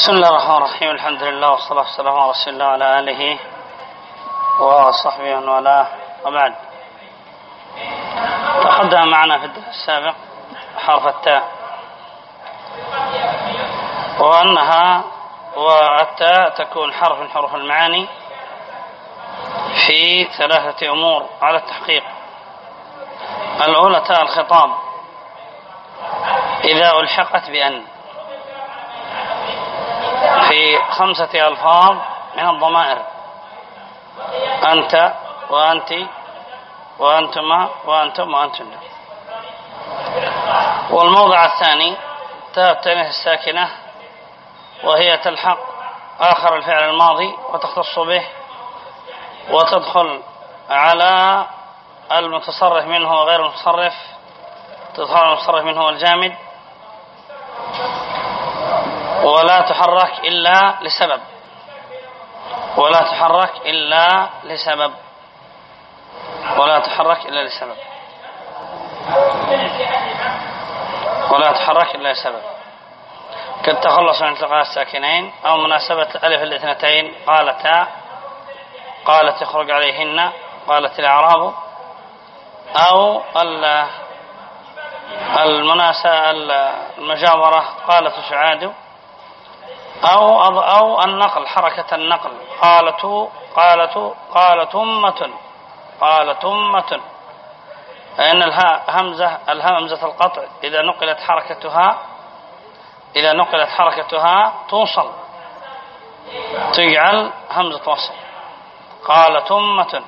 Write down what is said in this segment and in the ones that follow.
بسم الله الرحمن الرحيم. الحمد لله والصلاة والسلام على رسول الله وعلى آله وصحبه ومن والاه. وبعد. تقدم معنا في الدرس السابق حرف التاء. وأنها والتاء تكون حرف من حروف المعاني في ثلاثة أمور على التحقيق. الأولى تاء الخطاب. إذا ألحقت بأن. في خمسة ألفاظ من الضمائر. أنت وأنت وأنتما وأنتم وأنتن والموضع الثاني تاء الساكنة وهي تلحق آخر الفعل الماضي وتختص به وتدخل على المتصرف منه وغير المتصرف تدخل المتصرف منه والجامد. ولا تحرك إلا لسبب. ولا تحرك إلا لسبب. ولا تحرك إلا لسبب. ولا تحرك إلا لسبب. كالتخلص من التقاء الساكنين أو مناسبة ألف الاثنتين قالتا قالت يخرج عليهن قالت الأعراب أو المناسبة المجاورة قالت سعاد أو أو النقل حركة النقل. قالت قالت قالت أمة قالت أمة. فإن الهاء همزة الهمزة القطع إذا نقلت حركتها إذا نقلت حركتها توصل. تجعل همزة وصل قالت أمة.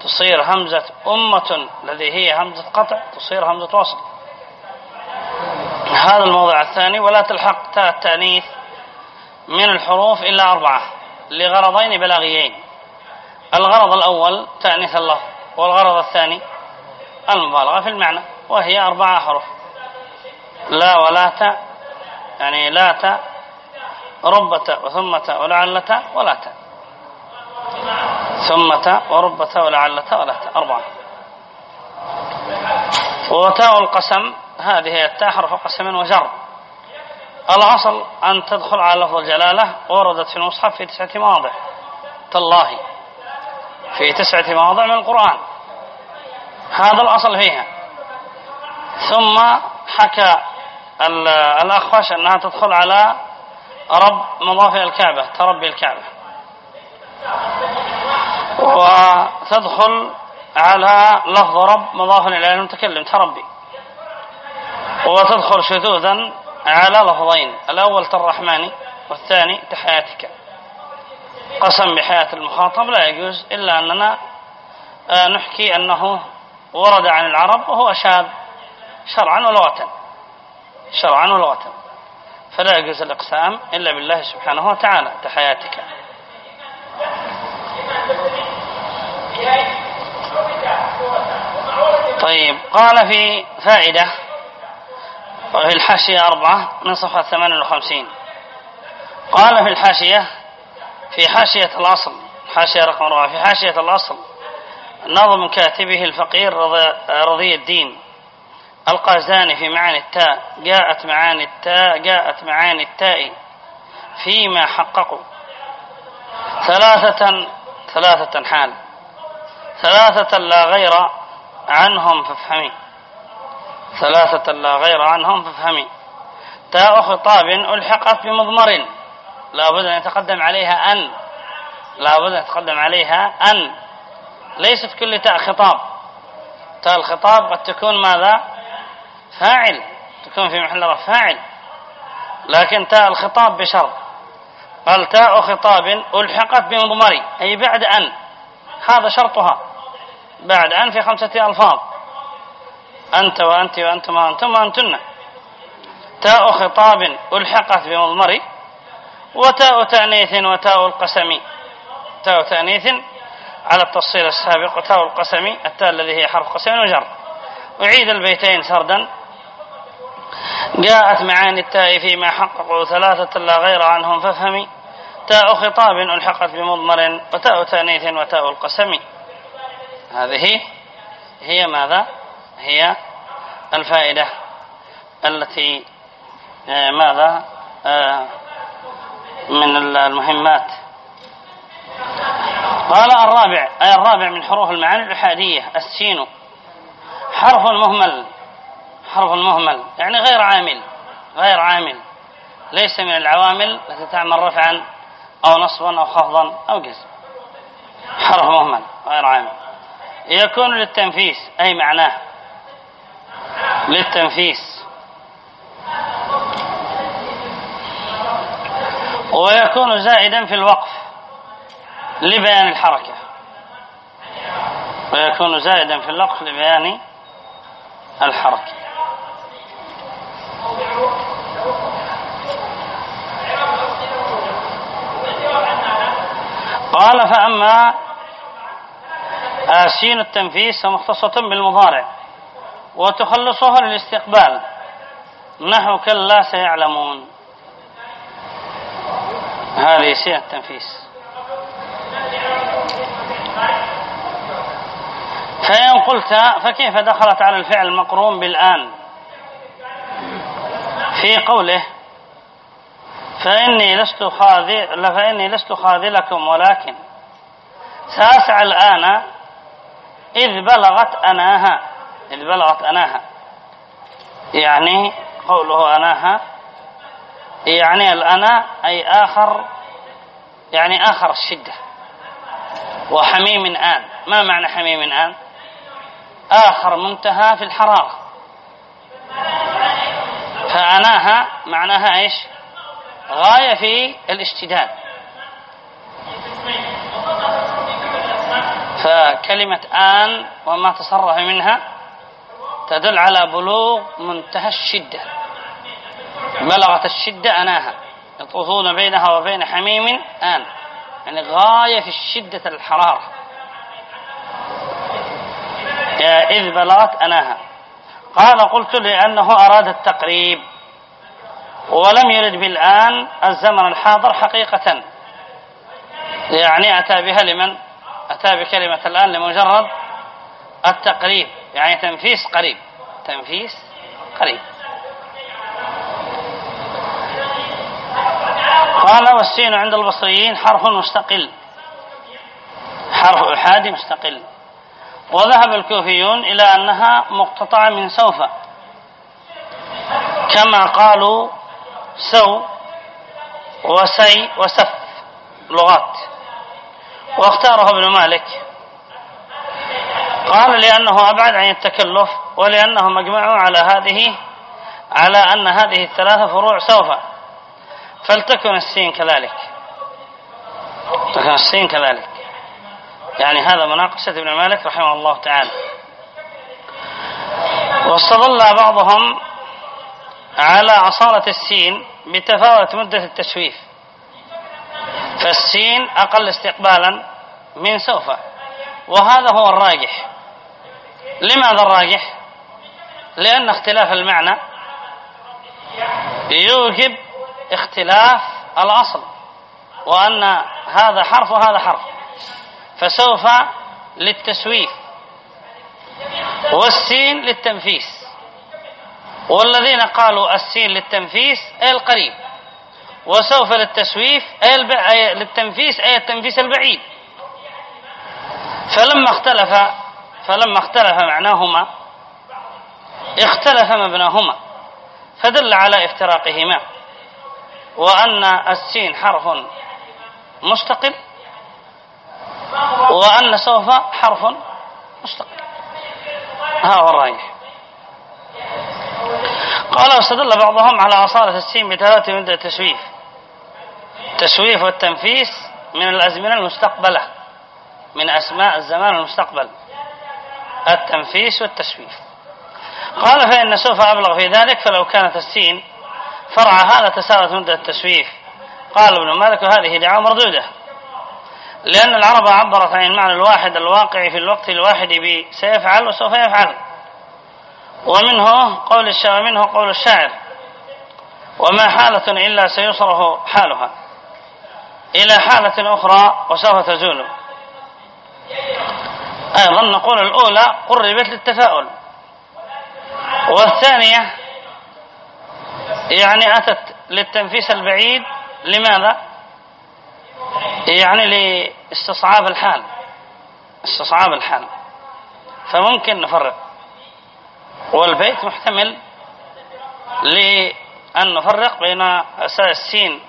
تصير همزة أمة. الذي هي همزة قطع تصير همزة وصل هذا الموضع الثاني. ولا تلحق تاء التأنيث من الحروف إلا أربعة لغرضين بلاغيين. الغرض الأول تأنيث اللفظ والغرض الثاني المبالغة في المعنى وهي أربعة حروف. لا ولا تا يعني لا تا ربة وثمة ولعلة ولا تا ثمة وربة ولعلة ولا تا أربعة. وتاء القسم هذه هي التاء حرف قسم وجر. الأصل أن تدخل على لفظ الجلالة وردت في المصحف في تسعة مواضع. تالله. في تسعة مواضع من القرآن. هذا الأصل فيها. ثم حكى الأخفش أنها تدخل على رب مضاف إلى الكعبة تربي الكعبة. وتدخل على لفظ رب مضاف إلى المتكلم تربي. وتدخل شذوذا على لفظين الأول الرحمن والثاني تحياتك. قسم بحياة المخاطب لا يجوز إلا أننا نحكي أنه ورد عن العرب وهو شاذ شرعا ولغة شرعا ولغة. فلا يجوز الإقسام إلا بالله سبحانه وتعالى. تحياتك. طيب قال في فائدة وفي الحاشية أربعة من صفحة 58 قال في الحاشية في حاشية الأصل حاشية رقم أربعة في حاشية الأصل نظم كاتبه الفقير رضي الدين القازاني في معاني التاء جاءت معاني التاء جاءت معاني التاء فيما حققوا ثلاثة ثلاثة حال ثلاثة لا غير عنهم فافهمي. ثلاثة لا غير عنهم فافهمي. تاء خطاب ألحقت بمضمر. لا بد أن يتقدم عليها أن. لا بد أن يتقدم عليها أن. ليست كل تاء خطاب. تاء الخطاب قد تكون ماذا؟ فاعل. تكون في محل رفع فاعل. لكن تاء الخطاب بشرط. قال تاء خطاب ألحقت بمضمر. أي بعد أن. هذا شرطها. بعد أن في خمسة ألفاظ. أنت وأنت وأنتم وأنتم وأنتن تاء خطاب ألحقت بمضمر وتاء تأنيث وتاء القسم. تاء تأنيث على التفصيل السابق وتاء القسم التاء الذي هي حرف قسم وجر. أعيد البيتين سردا. جاءت معاني التاء فيما حققوا ثلاثة لا غير عنهم فافهمي. تاء خطاب ألحقت بمضمر وتاء تأنيث وتاء القسم. هذه هي ماذا؟ هي الفائدة التي ماذا؟ من المهمات. قال الرابع أي الرابع من حروف المعاني الإحادية السين. حرف مهمل حرف مهمل يعني غير عامل غير عامل. ليس من العوامل التي تعمل رفعا أو نصبا أو خفضا أو جزم. حرف مهمل غير عامل. يكون للتنفيس أي معناه. للتنفيس. ويكون زائدا في الوقف لبيان الحركة. ويكون زائدا في الوقف لبيان الحركة. قال فأما آسين التنفيس فمختصة بالمضارع. وتخلصه للاستقبال. نحو كلا سيعلمون. هذه سين التنفيس. فإن قلت فكيف دخلت على الفعل المقرون بالآن؟ في قوله فإني لست خاذل فإني لست خاذلكم ولكن سأسعى الآن إذ بلغت أناها. إذ بلغت أناها. يعني قوله أناها يعني الأنا أي آخر يعني آخر الشدة. وحميم آن. ما معنى حميم آن؟ آخر منتهى في الحرارة. فأناها معناها إيش؟ غاية في الاشتداد. فكلمة آن وما تصرف منها تدل على بلوغ منتهى الشدة. بلغت الشدة أناها. يطوفون بينها وبين حميم آن. يعني غاية في الشدة الحرارة. إذ بلغت أناها. قال قلت لأنه أراد التقريب. ولم يرد بالآن الزمن الحاضر حقيقة. يعني أتى بها لمن؟ أتى بكلمة الآن لمجرد التقريب. يعني تنفيس قريب. تنفيس قريب. قال والسين عند البصريين حرف مستقل. حرف أحادي مستقل. وذهب الكوفيون إلى أنها مقتطعة من سوف. كما قالوا سو وسي وسف لغات. واختاره ابن مالك. قال لأنه أبعد عن التكلف ولأنه مجمع على هذه على أن هذه الثلاثة فروع سوف. فلتكن السين كذلك. تكن السين كذلك. يعني هذا مناقشة ابن مالك رحمه الله تعالى. واستظل بعضهم على عصارة السين بتفاوت مدة التسويف فالسين أقل استقبالا من سوف. وهذا هو الراجح. لماذا الراجح؟ لأن اختلاف المعنى يوجب اختلاف الأصل وأن هذا حرف وهذا حرف فسوف للتسويف والسين للتنفيس. والذين قالوا السين للتنفيس أي القريب وسوف للتسويف أي الب... أي للتنفيس أي التنفيس البعيد. فلما اختلف فلما اختلف معناهما. اختلف مبناهما. فدل على افتراقهما. وأن السين حرف مستقل. وأن سوف حرف مستقل. ها هو الراجح قال واستدل بعضهم على أصالة السين بثلاثة من التسويف التسويف والتنفيس من الأزمنة المستقبلة. من أسماء الزمان المستقبل. التنفيس والتسويف. قال فإن سوف أبلغ في ذلك فلو كانت السين فرع هذا تساوت مدة التسويف. قال ابن مالك وهذه دعوة مردودة. لأن العرب عبرت عن المعنى الواحد الواقع في الوقت الواحد بسيفعل وسوف يفعل. ومنه قول الشاعر منه قول الشاعر. وما حالة إلا سيصرف حالها. إلى حالة أخرى وسوف تزول. أيضا نقول الأولى قربت للتفاؤل. والثانية يعني أتت للتنفيس البعيد. لماذا؟ يعني لاستصعاب الحال استصعاب الحال. فممكن نفرق. والبيت محتمل لأن نفرق بين السين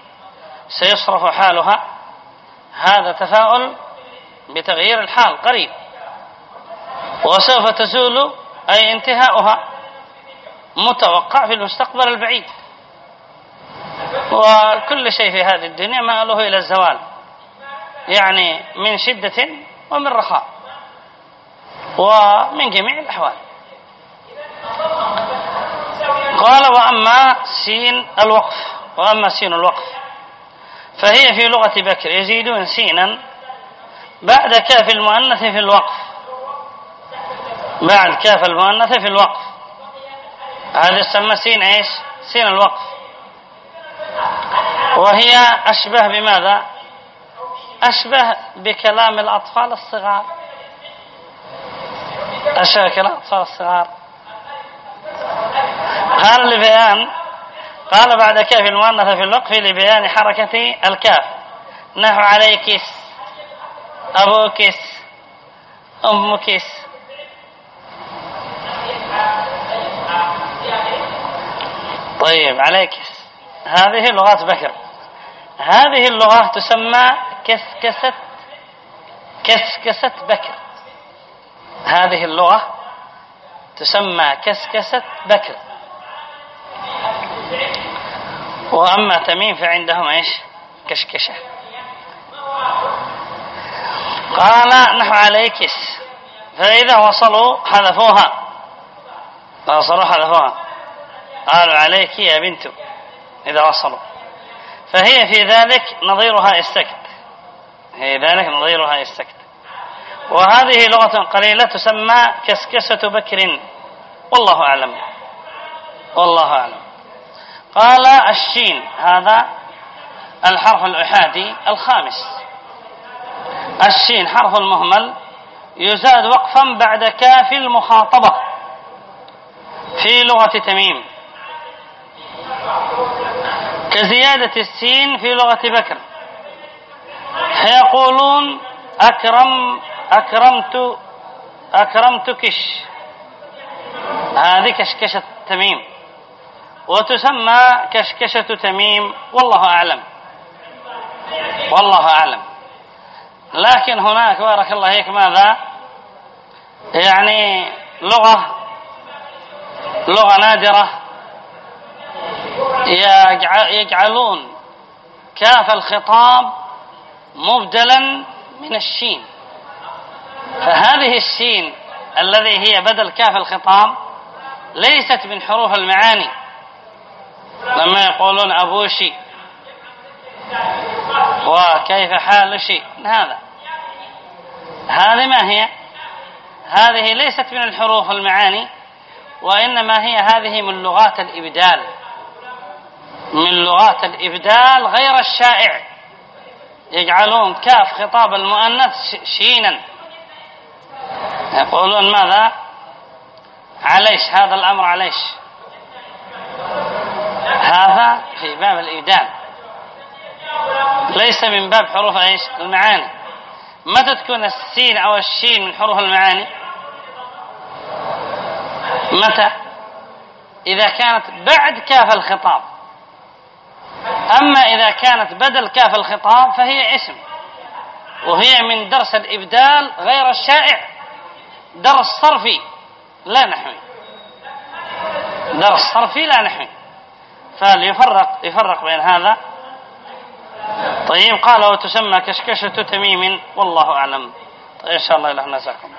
سيصرف حالها. هذا تفاؤل بتغيير الحال قريب. وسوف تزول أي انتهاؤها متوقع في المستقبل البعيد. وكل شيء في هذه الدنيا ماله إلى الزوال يعني من شدة ومن رخاء ومن جميع الأحوال. قال وأما سين الوقف وأما سين الوقف فهي في لغة بكر يزيدون سينا بعد كاف المؤنث في الوقف. بعد كاف المؤنث في الوقف. هذا يسمى سين إيش؟ سين الوقف. وهي أشبه بماذا؟ أشبه بكلام الأطفال الصغار. أشبه كلام الأطفال الصغار. قال لبيان قال بعد كاف المؤنث في الوقف لبيان حركة الكاف. نحو عليكس أبوكس أمكس طيب عليكس هذه لغات بكر. هذه اللغة تسمى كسكسة كسكسة بكر. هذه اللغة تسمى كسكسة بكر. وأما تميم فعندهم إيش؟ كشكشة. قال نحو عليكس فإذا وصلوا حذفوها. وصلوا حذفوها قالوا عليك يا بنت إذا وصلوا فهي في ذلك نظيرها استكت. هي ذلك نظيرها استكت. وهذه لغة قليلة تسمى كسكسة بكر. والله أعلم. والله أعلم. قال الشين هذا الحرف الأحادي الخامس. الشين حرف المهمل يزاد وقفا بعد كاف المخاطبة. في لغة تميم. كزيادة السين في لغة بكر. فيقولون أكرم أكرمت أكرمتكش هذه كشكشة تميم. وتسمى كشكشة تميم. والله أعلم. والله أعلم. لكن هناك بارك الله فيك ماذا؟ يعني لغة لغة نادرة. يجعلون كاف الخطاب مبدلا من الشين. فهذه الشين الذي هي بدل كاف الخطاب ليست من حروف المعاني. لما يقولون أبوشي وكيف حالشي هذا. هذه ما هي؟ هذه ليست من الحروف المعاني. وإنما هي هذه من لغات الإبدال. من لغات الإبدال غير الشائع. يجعلون كاف خطاب المؤنث شينا. يقولون ماذا؟ عليش هذا الأمر عليش. هذا في باب الإبدال. ليس من باب حروف إيش؟ المعاني. متى تكون السين أو الشين من حروف المعاني؟ متى؟ إذا كانت بعد كاف الخطاب. أما إذا كانت بدل كاف الخطاب فهي اسم وهي من درس الإبدال غير الشائع درس صرفي لا نحوي. درس صرفي لا نحوي. فليفرق يفرق بين هذا؟ طيب قال وتسمى كشكشة تميم والله أعلم. طيب إن شاء الله إلى نساكم